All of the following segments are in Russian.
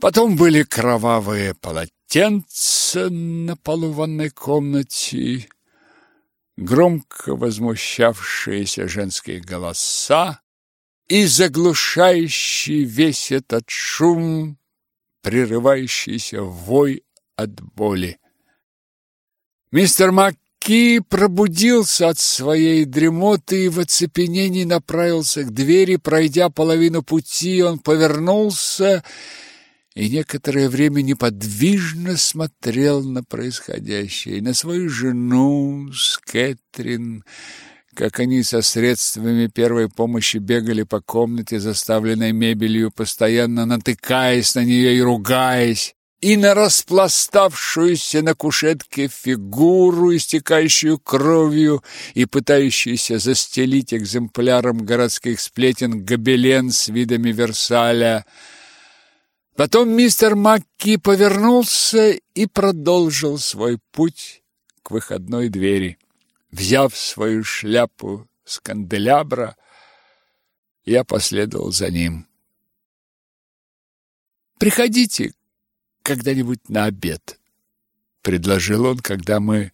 Потом были кровавые полотенца на полу ванной комнате, громко возмущавшиеся женские голоса и заглушающий весь этот шум, прерывающийся вой от боли. Мистер Макки пробудился от своей дремоты и в оцепенении направился к двери. Пройдя половину пути, он повернулся и некоторое время неподвижно смотрел на происходящее, и на свою жену с Кэтрин, как они со средствами первой помощи бегали по комнате, заставленной мебелью, постоянно натыкаясь на нее и ругаясь, и на распластавшуюся на кушетке фигуру, истекающую кровью и пытающуюся застелить экземпляром городских сплетен гобелен с видами Версаля – Потом мистер Макки повернулся и продолжил свой путь к выходной двери. Взяв свою шляпу с канделябра, я последовал за ним. «Приходите когда-нибудь на обед», — предложил он, когда мы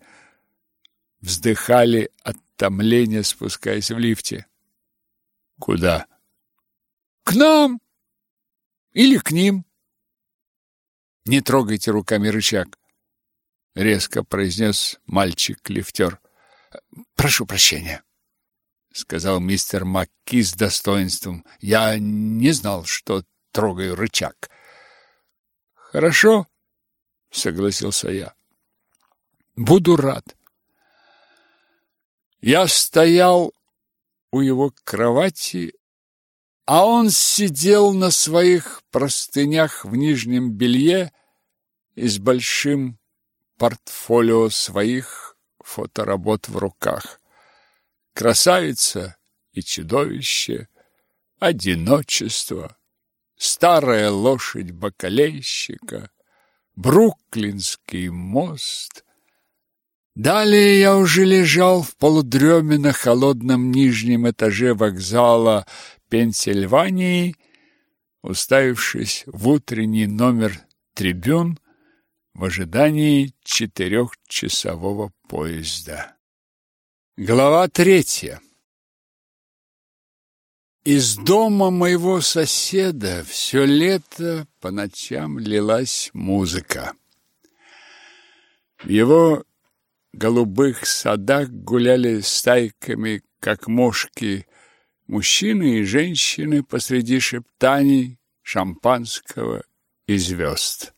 вздыхали от томления, спускаясь в лифте. «Куда?» «К нам или к ним». Не трогайте руками рычаг, резко произнес мальчик-лифтер. Прошу прощения, сказал мистер Макки с достоинством. Я не знал, что трогаю рычаг. Хорошо, согласился я. Буду рад. Я стоял у его кровати, а он сидел на своих простынях в нижнем белье и с большим портфолио своих фоторабот в руках. Красавица и чудовище, одиночество, старая лошадь бакалейщика, Бруклинский мост. Далее я уже лежал в полудреме на холодном нижнем этаже вокзала Пенсильвании, уставившись в утренний номер трибюн в ожидании четырехчасового поезда. Глава третья. Из дома моего соседа все лето по ночам лилась музыка. В его голубых садах гуляли стайками, как мошки, мужчины и женщины посреди шептаний, шампанского и звезд.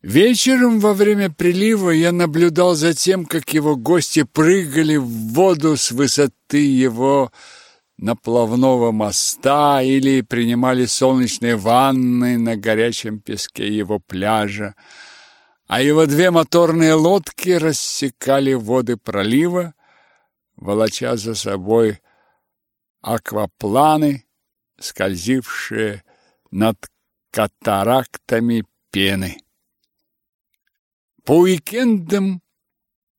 Вечером во время прилива я наблюдал за тем, как его гости прыгали в воду с высоты его наплавного моста или принимали солнечные ванны на горячем песке его пляжа, а его две моторные лодки рассекали воды пролива, волоча за собой аквапланы, скользившие над катарактами пены. По уикендам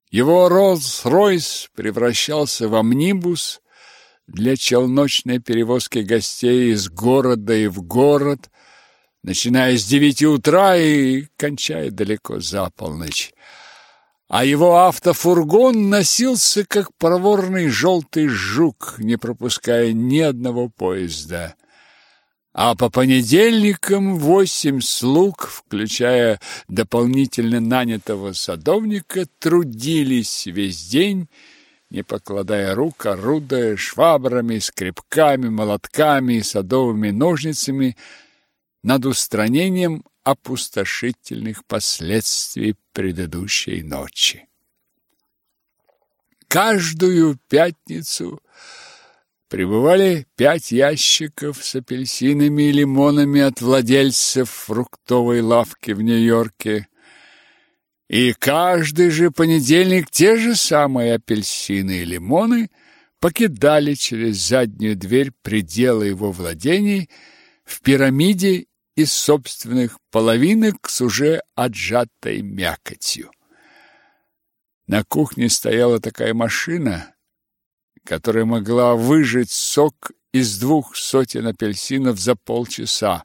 его Роллс-Ройс превращался в амнибус для челночной перевозки гостей из города и в город, начиная с девяти утра и кончая далеко за полночь а его автофургон носился, как проворный желтый жук, не пропуская ни одного поезда. А по понедельникам восемь слуг, включая дополнительно нанятого садовника, трудились весь день, не покладая рук, орудуя швабрами, скребками, молотками и садовыми ножницами над устранением опустошительных последствий предыдущей ночи. Каждую пятницу прибывали пять ящиков с апельсинами и лимонами от владельцев фруктовой лавки в Нью-Йорке. И каждый же понедельник те же самые апельсины и лимоны покидали через заднюю дверь пределы его владений в пирамиде из собственных половинок с уже отжатой мякотью. На кухне стояла такая машина, которая могла выжать сок из двух сотен апельсинов за полчаса,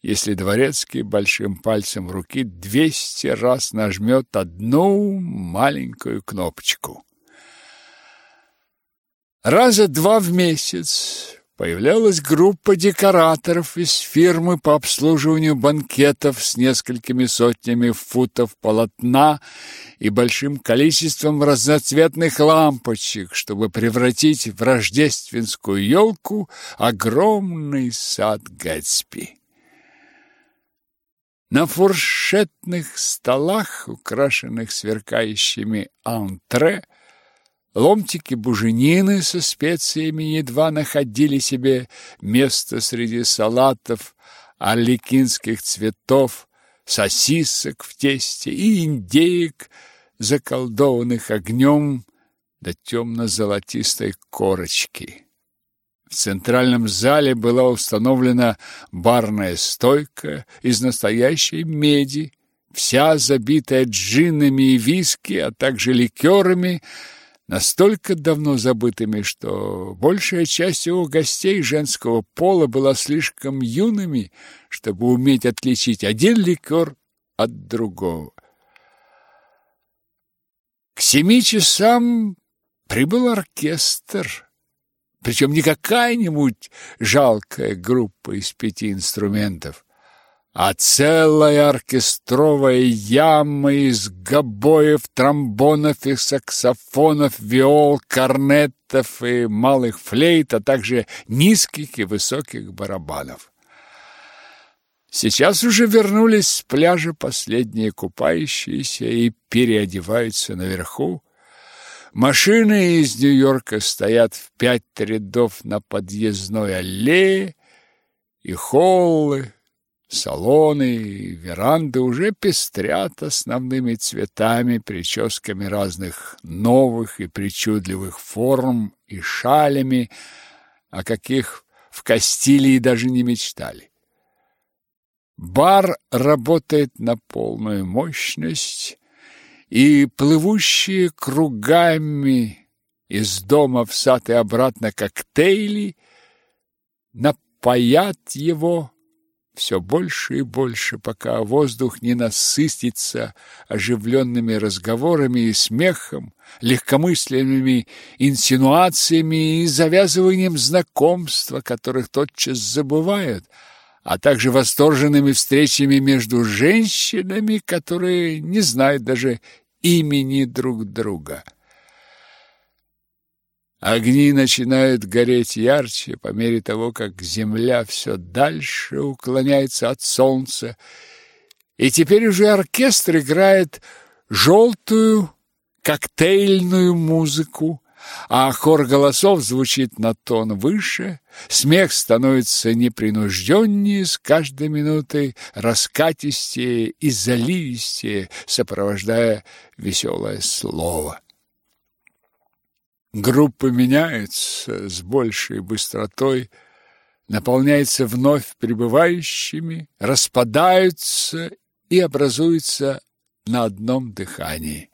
если дворецкий большим пальцем руки двести раз нажмет одну маленькую кнопочку. Раза два в месяц появлялась группа декораторов из фирмы по обслуживанию банкетов с несколькими сотнями футов полотна и большим количеством разноцветных лампочек, чтобы превратить в рождественскую елку огромный сад Гэтсби. На фуршетных столах, украшенных сверкающими антре, Ломтики буженины со специями едва находили себе место среди салатов, орликинских цветов, сосисок в тесте и индеек, заколдованных огнем до темно-золотистой корочки. В центральном зале была установлена барная стойка из настоящей меди, вся забитая джинами и виски, а также ликерами – настолько давно забытыми, что большая часть его гостей женского пола была слишком юными, чтобы уметь отличить один ликер от другого. К семи часам прибыл оркестр, причем не какая-нибудь жалкая группа из пяти инструментов, а целая оркестровая яма из гобоев, тромбонов и саксофонов, виол, корнетов и малых флейт, а также низких и высоких барабанов. Сейчас уже вернулись с пляжа последние купающиеся и переодеваются наверху. Машины из Нью-Йорка стоят в пять рядов на подъездной аллее, и холлы, Салоны и веранды уже пестрят основными цветами, прическами разных новых и причудливых форм и шалями, о каких в Кастилии даже не мечтали. Бар работает на полную мощность, и плывущие кругами из дома в сад и обратно коктейли напоят его все больше и больше, пока воздух не насытится оживленными разговорами и смехом, легкомысленными инсинуациями и завязыванием знакомства, которых тотчас забывают, а также восторженными встречами между женщинами, которые не знают даже имени друг друга. Огни начинают гореть ярче по мере того, как земля все дальше уклоняется от солнца, и теперь уже оркестр играет желтую коктейльную музыку, а хор голосов звучит на тон выше, смех становится непринужденнее, с каждой минутой раскатистее и заливистее, сопровождая веселое слово. Группы меняются с большей быстротой, наполняются вновь прибывающими, распадаются и образуются на одном дыхании.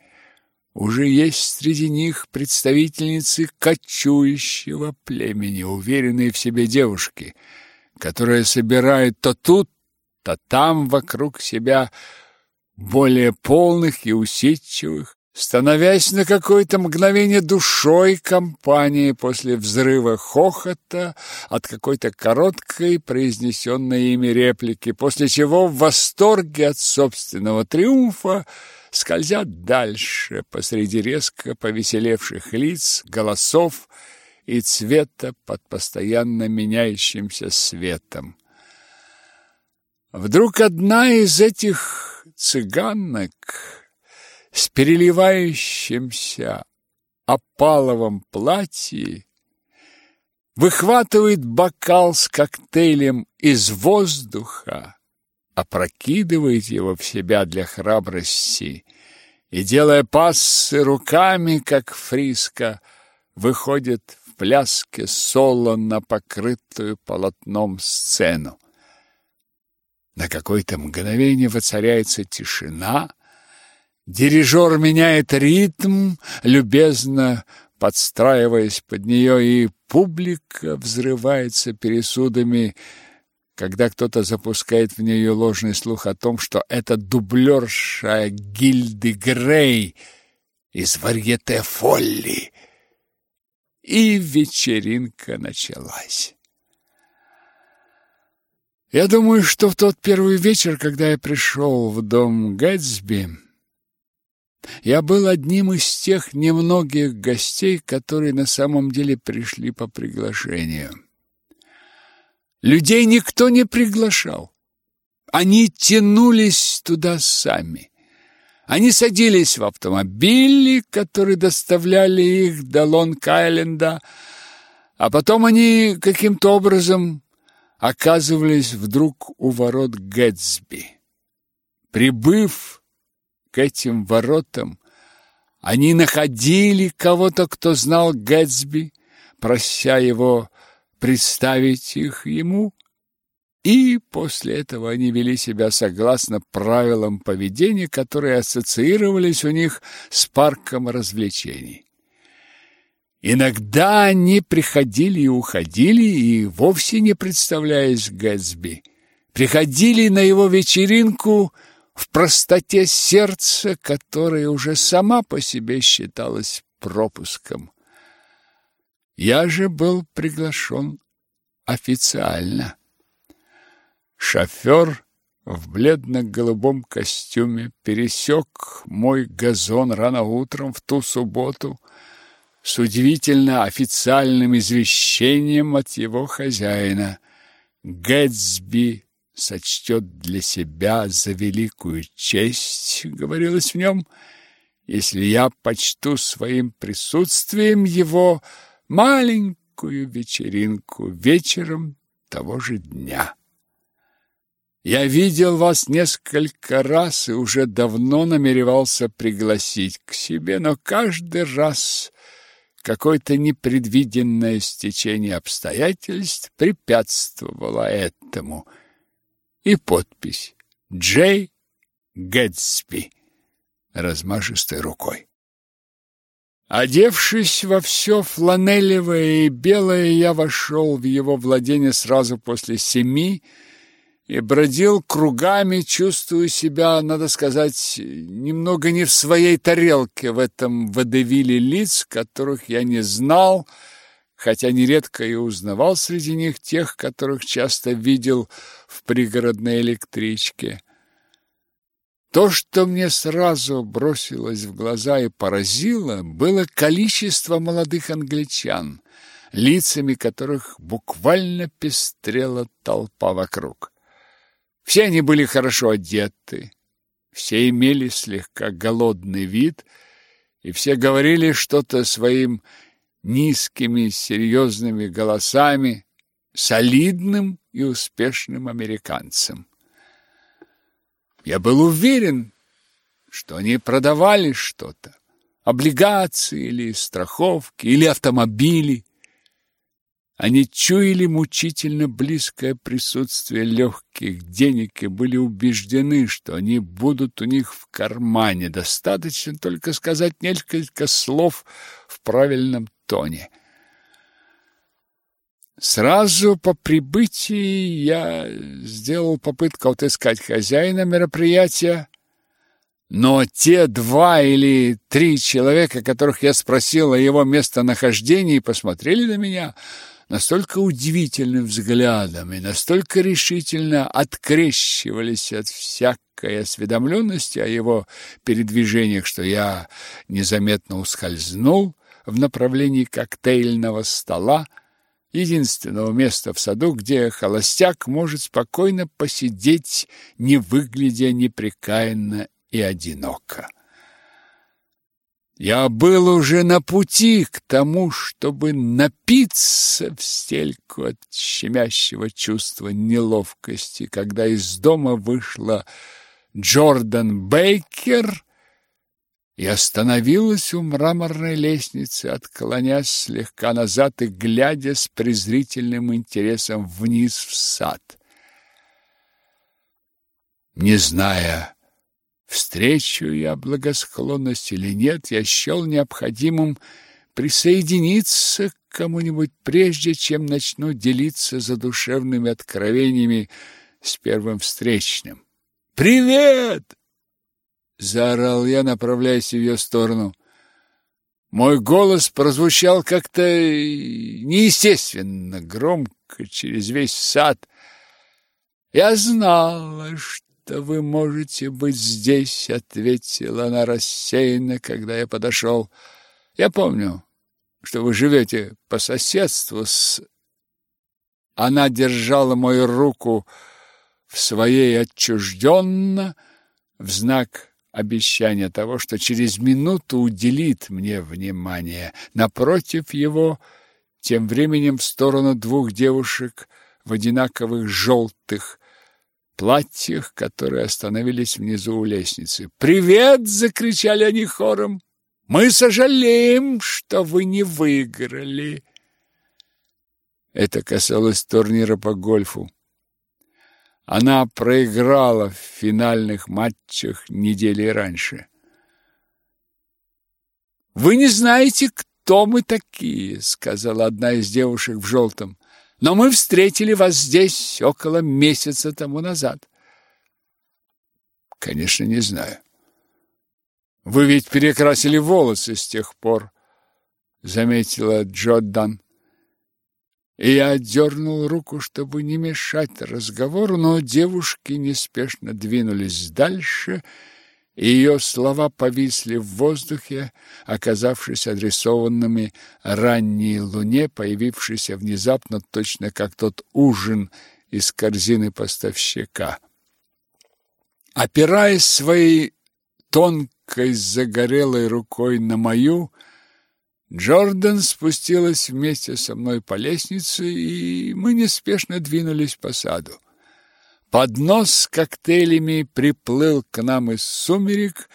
Уже есть среди них представительницы кочующего племени, уверенные в себе девушки, которые собирают то тут, то там вокруг себя более полных и усидчивых, становясь на какое-то мгновение душой компании после взрыва хохота от какой-то короткой произнесенной ими реплики, после чего в восторге от собственного триумфа скользят дальше посреди резко повеселевших лиц, голосов и цвета под постоянно меняющимся светом. Вдруг одна из этих цыганок с переливающимся опаловом платье выхватывает бокал с коктейлем из воздуха, опрокидывает его в себя для храбрости и, делая пассы руками, как фриска, выходит в пляске соло на покрытую полотном сцену. На какое-то мгновение воцаряется тишина — Дирижер меняет ритм, любезно подстраиваясь под нее, и публика взрывается пересудами когда кто-то запускает в нее ложный слух о том, что это дублерша Гильды Грей из варьете Фолли. И вечеринка началась. Я думаю, что в тот первый вечер, когда я пришел в дом Гэтсби, я был одним из тех немногих гостей, которые на самом деле пришли по приглашению. Людей никто не приглашал. Они тянулись туда сами. Они садились в автомобили, которые доставляли их до Лонг-Айленда, а потом они каким-то образом оказывались вдруг у ворот Гэтсби. Прибыв к этим воротам, они находили кого-то, кто знал Гэтсби, прося его представить их ему, и после этого они вели себя согласно правилам поведения, которые ассоциировались у них с парком развлечений. Иногда они приходили и уходили, и вовсе не представляясь Гэтсби. Приходили на его вечеринку в простоте сердца, которая уже сама по себе считалась пропуском. Я же был приглашен официально. Шофер в бледно-голубом костюме пересек мой газон рано утром в ту субботу с удивительно официальным извещением от его хозяина. Гэтсби сочтет для себя за великую честь, говорилось в нем, если я почту своим присутствием его маленькую вечеринку вечером того же дня. Я видел вас несколько раз и уже давно намеревался пригласить к себе, но каждый раз какое-то непредвиденное стечение обстоятельств препятствовало этому. И подпись «Джей Гэтсби» размашистой рукой. Одевшись во все фланелевое и белое, я вошел в его владение сразу после семи и бродил кругами, чувствуя себя, надо сказать, немного не в своей тарелке в этом водевиле лиц, которых я не знал, хотя нередко и узнавал среди них тех, которых часто видел в пригородной электричке. То, что мне сразу бросилось в глаза и поразило, было количество молодых англичан, лицами которых буквально пестрела толпа вокруг. Все они были хорошо одеты, все имели слегка голодный вид, и все говорили что-то своим низкими серьезными голосами, солидным и успешным американцам. Я был уверен, что они продавали что-то. Облигации или страховки, или автомобили. Они чуяли мучительно близкое присутствие легких денег и были убеждены, что они будут у них в кармане. Достаточно только сказать несколько слов в правильном тоне. Сразу по прибытии я сделал попытку отыскать хозяина мероприятия, но те два или три человека, которых я спросил о его местонахождении, посмотрели на меня настолько удивительным взглядом и настолько решительно открещивались от всякой осведомленности о его передвижениях, что я незаметно ускользнул в направлении коктейльного стола, единственного места в саду, где холостяк может спокойно посидеть, не выглядя непрекаянно и одиноко. Я был уже на пути к тому, чтобы напиться в стельку от щемящего чувства неловкости, когда из дома вышла Джордан Бейкер и остановилась у мраморной лестницы, отклонясь слегка назад и глядя с презрительным интересом вниз в сад. Не зная, встречу я благосклонность или нет, я счел необходимым присоединиться кому-нибудь прежде, чем начну делиться задушевными откровениями с первым встречным. «Привет!» — заорал я, направляясь в ее сторону. Мой голос прозвучал как-то неестественно, громко, через весь сад. «Я знала, что вы можете быть здесь», — ответила она рассеянно, когда я подошел. «Я помню, что вы живете по соседству с...» Она держала мою руку в своей отчужденно, в знак обещания того, что через минуту уделит мне внимание. Напротив его, тем временем в сторону двух девушек в одинаковых желтых платьях, которые остановились внизу у лестницы. «Привет!» — закричали они хором. «Мы сожалеем, что вы не выиграли!» Это касалось турнира по гольфу. Она проиграла в финальных матчах недели раньше. «Вы не знаете, кто мы такие», — сказала одна из девушек в желтом. «Но мы встретили вас здесь около месяца тому назад». «Конечно, не знаю». «Вы ведь перекрасили волосы с тех пор», — заметила Джордан. Я отдернул руку, чтобы не мешать разговору, но девушки неспешно двинулись дальше, и ее слова повисли в воздухе, оказавшись адресованными ранней луне, появившейся внезапно точно как тот ужин из корзины поставщика. Опираясь своей тонкой загорелой рукой на мою, Джордан спустилась вместе со мной по лестнице, и мы неспешно двинулись по саду. Поднос с коктейлями приплыл к нам из сумерек,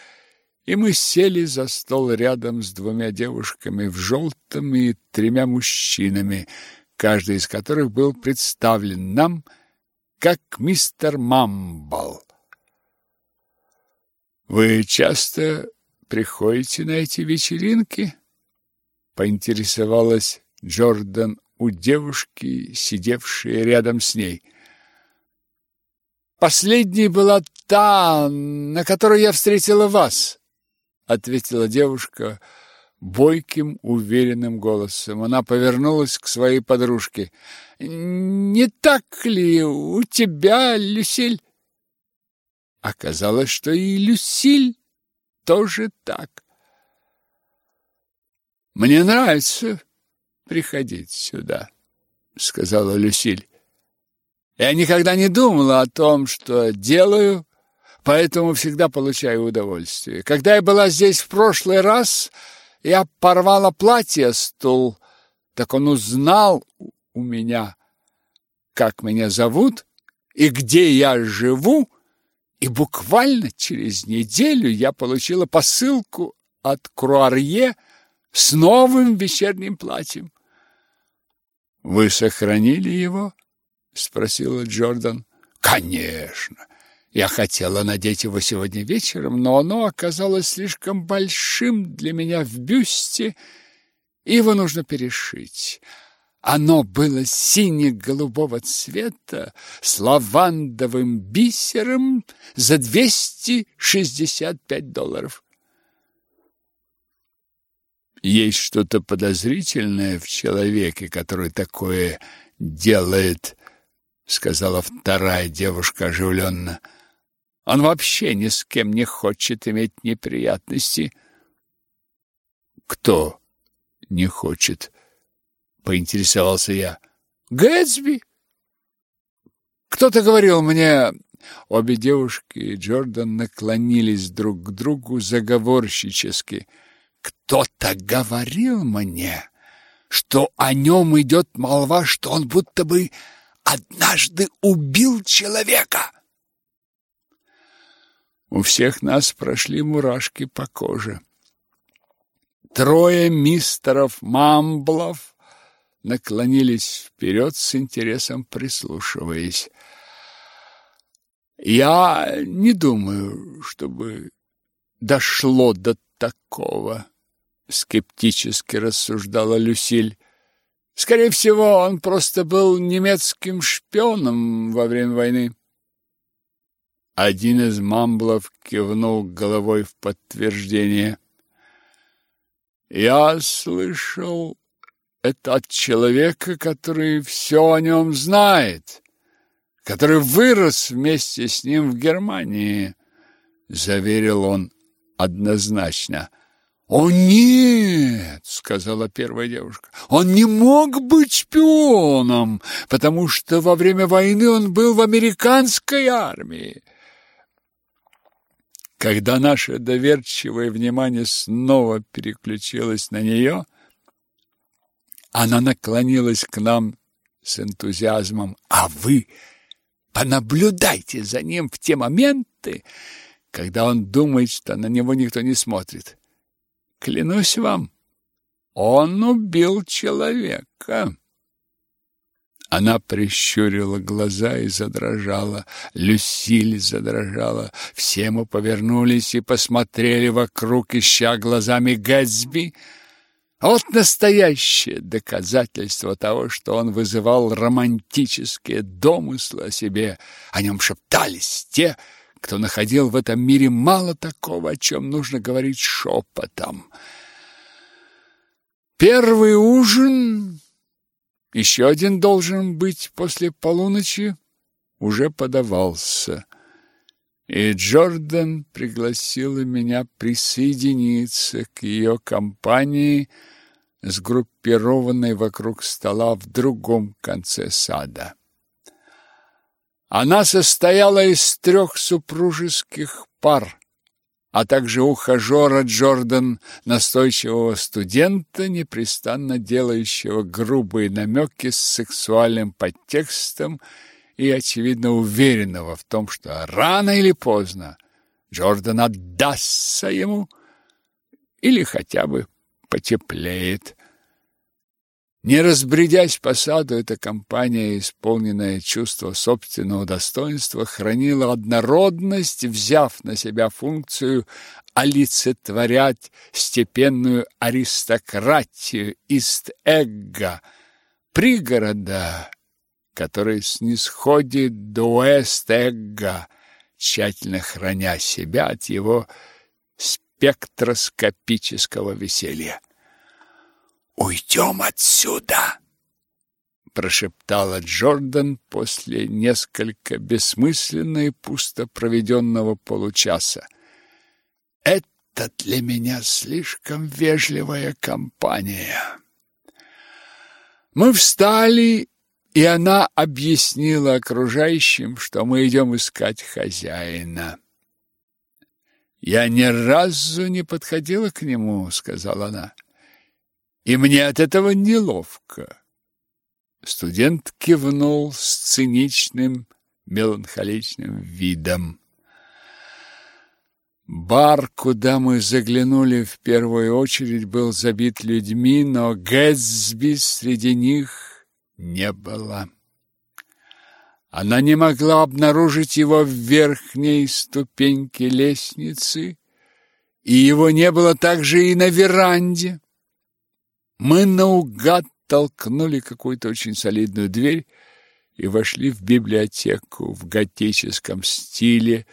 и мы сели за стол рядом с двумя девушками в желтом и тремя мужчинами, каждый из которых был представлен нам как мистер Мамбл. «Вы часто приходите на эти вечеринки?» Поинтересовалась Джордан у девушки, сидевшей рядом с ней. Последней была та, на которой я встретила вас, ответила девушка бойким, уверенным голосом. Она повернулась к своей подружке. Не так ли у тебя, Люсиль? Оказалось, что и Люсиль тоже так. Мне нравится приходить сюда, сказала Люсиль. Я никогда не думала о том, что делаю, поэтому всегда получаю удовольствие. Когда я была здесь в прошлый раз, я порвала платье стул, так он узнал у меня, как меня зовут и где я живу, и буквально через неделю я получила посылку от Круарье с новым вечерним платьем. Вы сохранили его? спросила Джордан. Конечно. Я хотела надеть его сегодня вечером, но оно оказалось слишком большим для меня в бюсте, и его нужно перешить. Оно было сине-голубого цвета с лавандовым бисером за двести шестьдесят пять долларов. Есть что-то подозрительное в человеке, который такое делает, сказала вторая девушка оживленно. Он вообще ни с кем не хочет иметь неприятности. Кто не хочет? поинтересовался я. Гэтсби. Кто-то говорил мне, обе девушки и Джордан наклонились друг к другу заговорщически. Кто-то говорил мне, что о нем идет молва, что он будто бы однажды убил человека. У всех нас прошли мурашки по коже. Трое мистеров Мамблов наклонились вперед с интересом прислушиваясь. Я не думаю, чтобы дошло до такого, скептически рассуждала Люсиль. Скорее всего, он просто был немецким шпионом во время войны. Один из мамблов кивнул головой в подтверждение. Я слышал это от человека, который все о нем знает, который вырос вместе с ним в Германии, заверил он однозначно. «О, нет!» — сказала первая девушка. «Он не мог быть шпионом, потому что во время войны он был в американской армии». Когда наше доверчивое внимание снова переключилось на нее, она наклонилась к нам с энтузиазмом. «А вы понаблюдайте за ним в те моменты, когда он думает, что на него никто не смотрит. Клянусь вам, он убил человека. Она прищурила глаза и задрожала. Люсиль задрожала. Все мы повернулись и посмотрели вокруг, ища глазами Гэтсби. Вот настоящее доказательство того, что он вызывал романтические домыслы о себе. О нем шептались те, кто находил в этом мире мало такого, о чем нужно говорить шепотом. Первый ужин, еще один должен быть после полуночи, уже подавался. И Джордан пригласила меня присоединиться к ее компании, сгруппированной вокруг стола в другом конце сада. Она состояла из трех супружеских пар, а также ухажера Джордан, настойчивого студента, непрестанно делающего грубые намеки с сексуальным подтекстом и, очевидно, уверенного в том, что рано или поздно Джордан отдастся ему или хотя бы потеплеет. Не разбредясь по саду, эта компания, исполненная чувства собственного достоинства, хранила однородность, взяв на себя функцию олицетворять степенную аристократию Ист-Эгга, пригорода, который снисходит до Уэст-Эгга, тщательно храня себя от его спектроскопического веселья. «Уйдем отсюда!» прошептала Джордан после несколько бессмысленно и пусто проведенного получаса. «Это для меня слишком вежливая компания». Мы встали, и она объяснила окружающим, что мы идем искать хозяина. «Я ни разу не подходила к нему», — сказала она и мне от этого неловко. Студент кивнул с циничным, меланхоличным видом. Бар, куда мы заглянули в первую очередь, был забит людьми, но Гэтсби среди них не было. Она не могла обнаружить его в верхней ступеньке лестницы, и его не было также и на веранде. Мы наугад толкнули какую-то очень солидную дверь и вошли в библиотеку в готическом стиле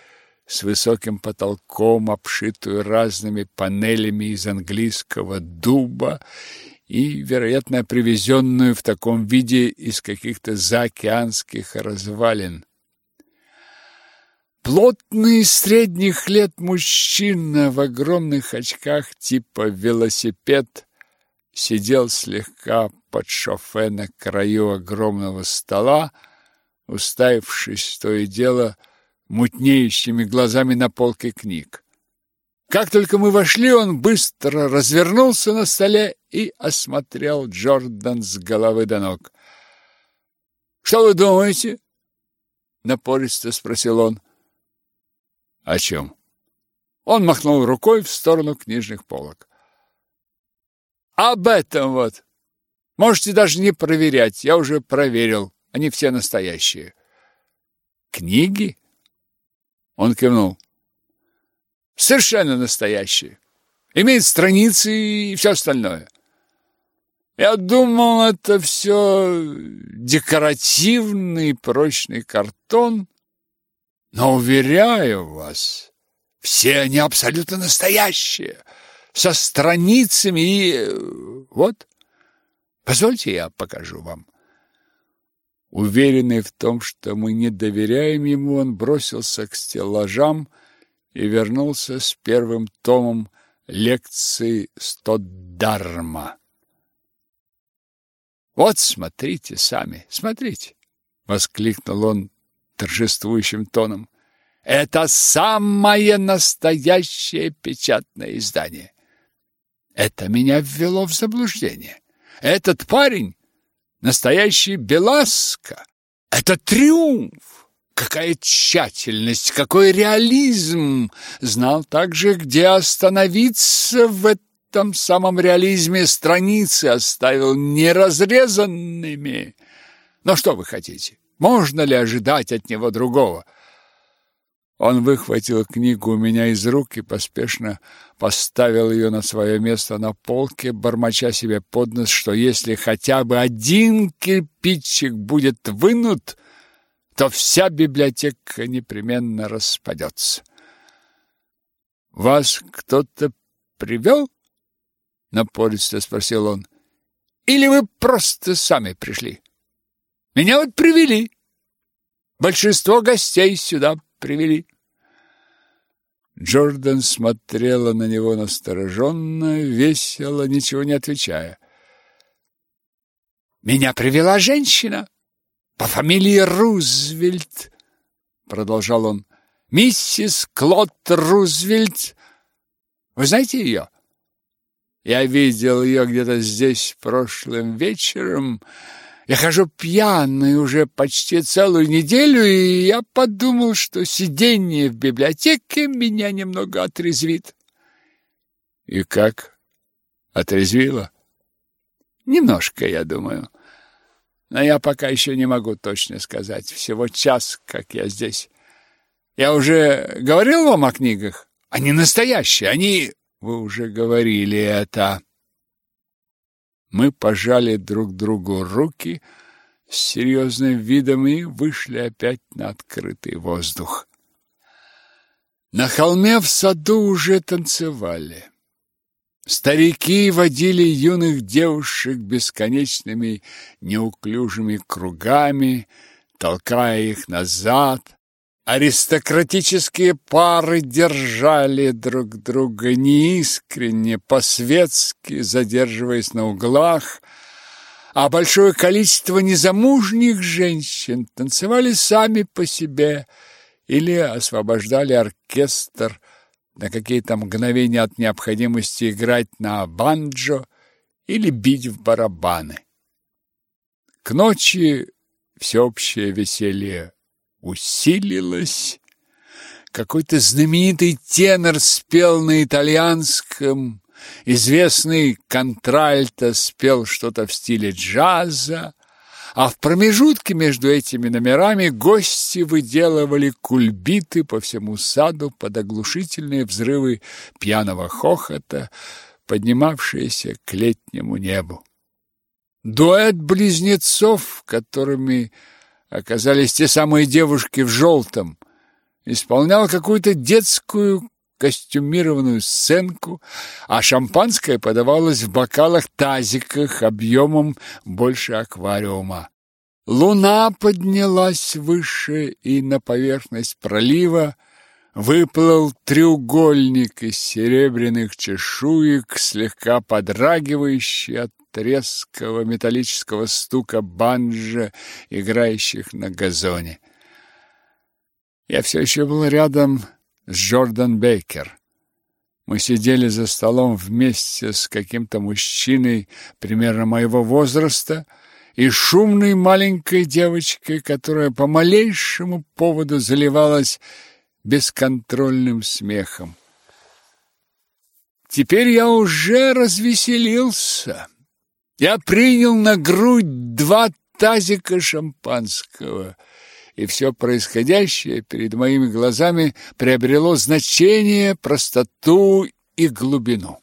с высоким потолком, обшитую разными панелями из английского дуба и, вероятно, привезенную в таком виде из каких-то заокеанских развалин. Плотный средних лет мужчина в огромных очках типа велосипед сидел слегка под шофе на краю огромного стола, уставившись то и дело мутнеющими глазами на полке книг. Как только мы вошли, он быстро развернулся на столе и осмотрел Джордан с головы до ног. «Что вы думаете?» — напористо спросил он. «О чем?» Он махнул рукой в сторону книжных полок. Об этом вот. Можете даже не проверять, я уже проверил. Они все настоящие. Книги? Он кивнул. Совершенно настоящие. Имеет страницы и все остальное. Я думал, это все декоративный прочный картон, но, уверяю вас, все они абсолютно настоящие, со страницами и... Вот, позвольте я покажу вам. Уверенный в том, что мы не доверяем ему, он бросился к стеллажам и вернулся с первым томом лекции Стоддарма. «Вот, смотрите сами, смотрите!» — воскликнул он торжествующим тоном. «Это самое настоящее печатное издание. Это меня ввело в заблуждение. Этот парень — настоящий Беласко. Это триумф! Какая тщательность, какой реализм! Знал также, где остановиться в этом самом реализме страницы оставил неразрезанными. Но что вы хотите? Можно ли ожидать от него другого? Он выхватил книгу у меня из рук и поспешно поставил ее на свое место на полке, бормоча себе под нос, что если хотя бы один кирпичик будет вынут, то вся библиотека непременно распадется. «Вас кто-то привел?» напористо спросил он. Или вы просто сами пришли? Меня вот привели. Большинство гостей сюда привели. Джордан смотрела на него настороженно, весело, ничего не отвечая. «Меня привела женщина по фамилии Рузвельт», — продолжал он. «Миссис Клод Рузвельт. Вы знаете ее?» Я видел ее где-то здесь прошлым вечером. Я хожу пьяный уже почти целую неделю, и я подумал, что сидение в библиотеке меня немного отрезвит. И как? Отрезвило? Немножко, я думаю. Но я пока еще не могу точно сказать. Всего час, как я здесь. Я уже говорил вам о книгах? Они настоящие, они вы уже говорили это. Мы пожали друг другу руки с серьезным видом и вышли опять на открытый воздух. На холме в саду уже танцевали. Старики водили юных девушек бесконечными неуклюжими кругами, толкая их назад, Аристократические пары держали друг друга неискренне, по-светски, задерживаясь на углах, а большое количество незамужних женщин танцевали сами по себе или освобождали оркестр на какие-то мгновения от необходимости играть на банджо или бить в барабаны. К ночи всеобщее веселье усилилось. Какой-то знаменитый тенор спел на итальянском, известный контральто спел что-то в стиле джаза, а в промежутке между этими номерами гости выделывали кульбиты по всему саду под оглушительные взрывы пьяного хохота, поднимавшиеся к летнему небу. Дуэт близнецов, которыми оказались те самые девушки в желтом. Исполнял какую-то детскую костюмированную сценку, а шампанское подавалось в бокалах-тазиках объемом больше аквариума. Луна поднялась выше, и на поверхность пролива выплыл треугольник из серебряных чешуек, слегка подрагивающий от резкого металлического стука банджа, играющих на газоне. Я все еще был рядом с Джордан Бейкер. Мы сидели за столом вместе с каким-то мужчиной примерно моего возраста и шумной маленькой девочкой, которая по малейшему поводу заливалась бесконтрольным смехом. Теперь я уже развеселился. Я принял на грудь два тазика шампанского, и все происходящее перед моими глазами приобрело значение, простоту и глубину.